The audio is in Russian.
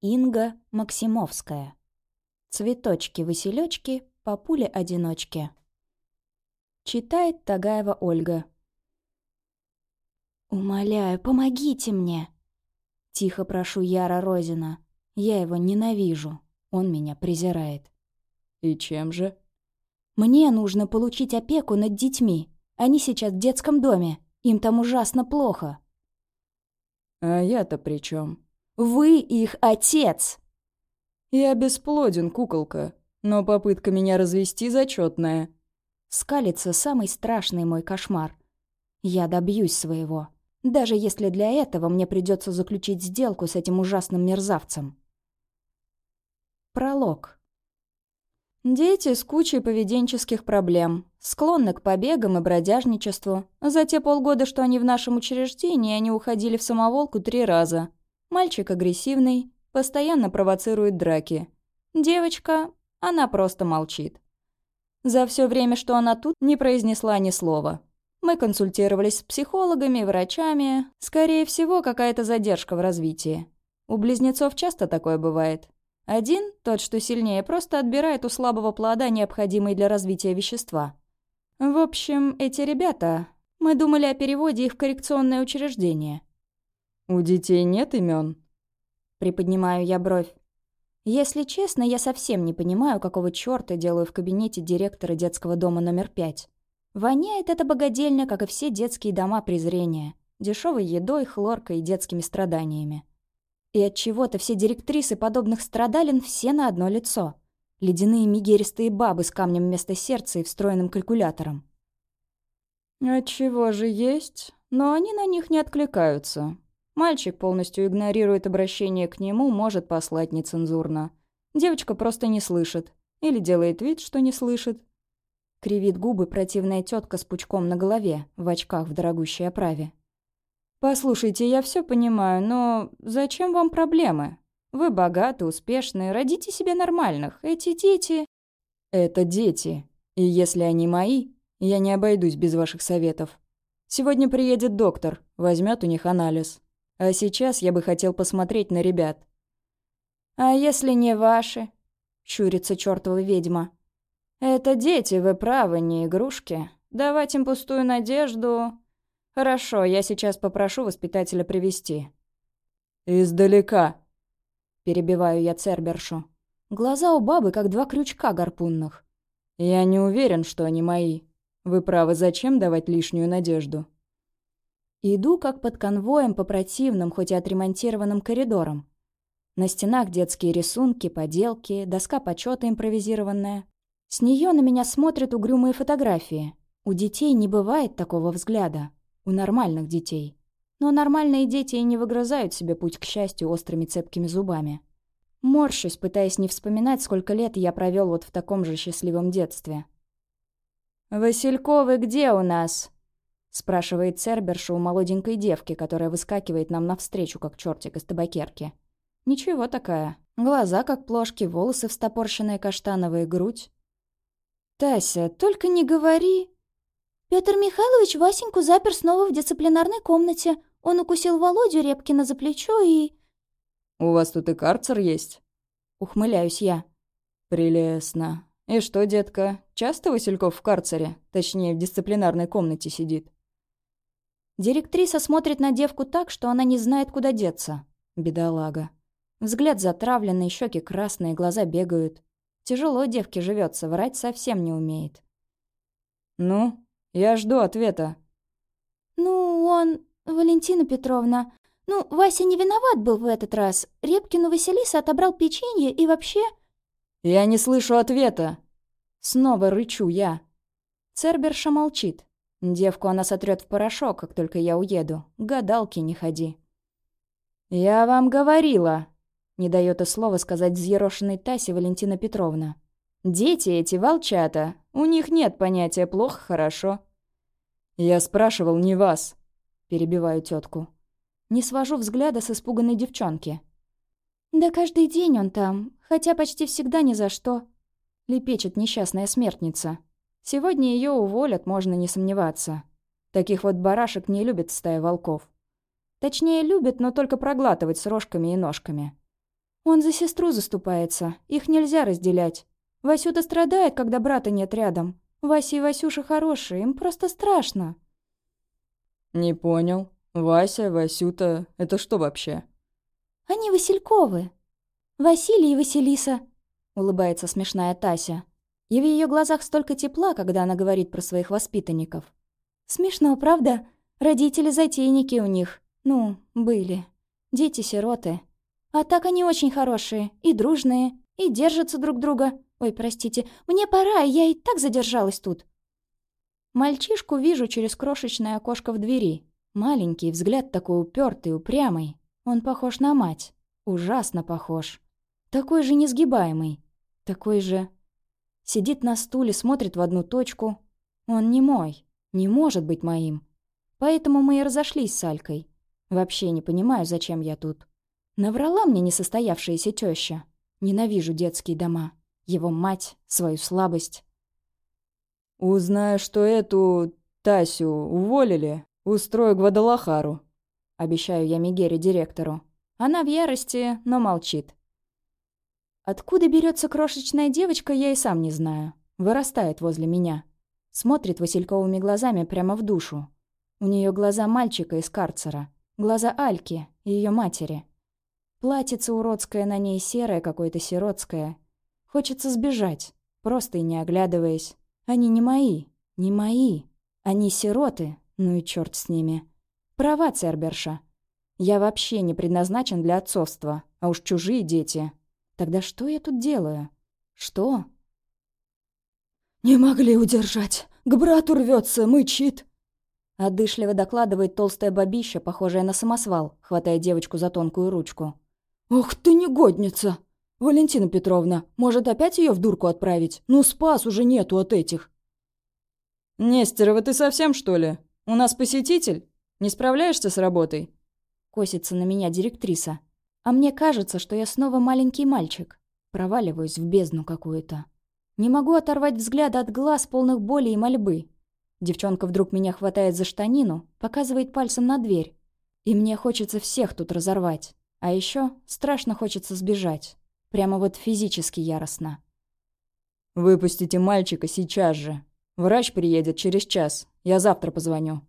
Инга Максимовская. Цветочки-василечки, папули-одиночки. Читает Тагаева Ольга. «Умоляю, помогите мне!» Тихо прошу Яра Розина. Я его ненавижу. Он меня презирает. «И чем же?» «Мне нужно получить опеку над детьми. Они сейчас в детском доме. Им там ужасно плохо». «А я-то при чем? «Вы их отец!» «Я бесплоден, куколка, но попытка меня развести зачетная. Скалится самый страшный мой кошмар. Я добьюсь своего. Даже если для этого мне придется заключить сделку с этим ужасным мерзавцем. Пролог. Дети с кучей поведенческих проблем, склонны к побегам и бродяжничеству. За те полгода, что они в нашем учреждении, они уходили в самоволку три раза. Мальчик агрессивный, постоянно провоцирует драки. Девочка, она просто молчит. За все время, что она тут, не произнесла ни слова. Мы консультировались с психологами, врачами. Скорее всего, какая-то задержка в развитии. У близнецов часто такое бывает. Один, тот, что сильнее, просто отбирает у слабого плода необходимые для развития вещества. В общем, эти ребята... Мы думали о переводе их в коррекционное учреждение. «У детей нет имен? Приподнимаю я бровь. Если честно, я совсем не понимаю, какого чёрта делаю в кабинете директора детского дома номер пять. Воняет эта богадельня, как и все детские дома презрения. Дешевой едой, хлоркой и детскими страданиями. И от чего то все директрисы подобных страдалин все на одно лицо. Ледяные мигеристые бабы с камнем вместо сердца и встроенным калькулятором. «Отчего же есть, но они на них не откликаются. Мальчик полностью игнорирует обращение к нему, может послать нецензурно. Девочка просто не слышит. Или делает вид, что не слышит. Кривит губы противная тетка с пучком на голове, в очках в дорогущей оправе. «Послушайте, я все понимаю, но зачем вам проблемы? Вы богаты, успешны, родите себе нормальных. Эти дети...» «Это дети. И если они мои, я не обойдусь без ваших советов. Сегодня приедет доктор, возьмет у них анализ. А сейчас я бы хотел посмотреть на ребят». «А если не ваши?» — щурится чертова ведьма. «Это дети, вы правы, не игрушки. Давать им пустую надежду...» «Хорошо, я сейчас попрошу воспитателя привести. «Издалека», — перебиваю я Цербершу. Глаза у бабы, как два крючка гарпунных. «Я не уверен, что они мои. Вы правы, зачем давать лишнюю надежду?» Иду как под конвоем по противным, хоть и отремонтированным коридорам. На стенах детские рисунки, поделки, доска почета импровизированная. С нее на меня смотрят угрюмые фотографии. У детей не бывает такого взгляда. У нормальных детей. Но нормальные дети и не выгрызают себе путь к счастью острыми цепкими зубами. Морщусь, пытаясь не вспоминать, сколько лет я провел вот в таком же счастливом детстве. «Васильковы где у нас?» Спрашивает Церберша у молоденькой девки, которая выскакивает нам навстречу, как чертик из табакерки. Ничего такая. Глаза, как плошки, волосы встопорщенные каштановые, грудь. «Тася, только не говори...» Петр Михайлович Васеньку запер снова в дисциплинарной комнате. Он укусил Володю Репкина за плечо и... «У вас тут и карцер есть?» Ухмыляюсь я. «Прелестно. И что, детка, часто Васильков в карцере? Точнее, в дисциплинарной комнате сидит?» Директриса смотрит на девку так, что она не знает, куда деться. Бедолага. Взгляд затравленный, щеки красные, глаза бегают. Тяжело девке живется, врать совсем не умеет. «Ну, я жду ответа». «Ну, он... Валентина Петровна... Ну, Вася не виноват был в этот раз. Репкину Василиса отобрал печенье и вообще...» «Я не слышу ответа!» Снова рычу я. Церберша молчит. Девку она сотрет в порошок, как только я уеду. Гадалки не ходи. «Я вам говорила!» Не дает и слова сказать взъерошенной Тасе Валентина Петровна. «Дети эти волчата. У них нет понятия плохо-хорошо». «Я спрашивал не вас», — перебиваю тетку. Не свожу взгляда с испуганной девчонки. «Да каждый день он там, хотя почти всегда ни за что», — лепечет несчастная смертница. Сегодня ее уволят, можно не сомневаться. Таких вот барашек не любит стая волков. Точнее, любит, но только проглатывать с рожками и ножками. Он за сестру заступается, их нельзя разделять. Васюта страдает, когда брата нет рядом. Вася и Васюша хорошие, им просто страшно». «Не понял. Вася, Васюта — это что вообще?» «Они Васильковы. Василий и Василиса», — улыбается смешная Тася. И в ее глазах столько тепла, когда она говорит про своих воспитанников. «Смешно, правда? Родители-затейники у них. Ну, были. Дети-сироты. А так они очень хорошие, и дружные, и держатся друг друга. Ой, простите, мне пора, я и так задержалась тут». Мальчишку вижу через крошечное окошко в двери. Маленький, взгляд такой упертый, упрямый. Он похож на мать. Ужасно похож. Такой же несгибаемый. Такой же... Сидит на стуле, смотрит в одну точку. Он не мой. Не может быть моим. Поэтому мы и разошлись с Алькой. Вообще не понимаю, зачем я тут. Наврала мне несостоявшаяся теща. Ненавижу детские дома. Его мать, свою слабость. «Узнаю, что эту Тасю уволили, устрою Гвадалахару», — обещаю я Мегере директору. Она в ярости, но молчит. Откуда берется крошечная девочка, я и сам не знаю. Вырастает возле меня. Смотрит васильковыми глазами прямо в душу. У нее глаза мальчика из карцера. Глаза Альки, ее матери. Платьице уродское на ней серое, какое-то сиротское. Хочется сбежать, просто и не оглядываясь. Они не мои, не мои. Они сироты, ну и черт с ними. Права, Церберша. Я вообще не предназначен для отцовства, а уж чужие дети. Тогда что я тут делаю? Что? «Не могли удержать. К брату рвется, мычит». Одышливо докладывает толстая бабища, похожая на самосвал, хватая девочку за тонкую ручку. «Ох ты негодница! Валентина Петровна, может опять ее в дурку отправить? Ну, спас уже нету от этих!» «Нестерова, ты совсем, что ли? У нас посетитель? Не справляешься с работой?» Косится на меня директриса. А мне кажется, что я снова маленький мальчик. Проваливаюсь в бездну какую-то. Не могу оторвать взгляда от глаз, полных боли и мольбы. Девчонка вдруг меня хватает за штанину, показывает пальцем на дверь. И мне хочется всех тут разорвать. А еще страшно хочется сбежать. Прямо вот физически яростно. «Выпустите мальчика сейчас же. Врач приедет через час. Я завтра позвоню».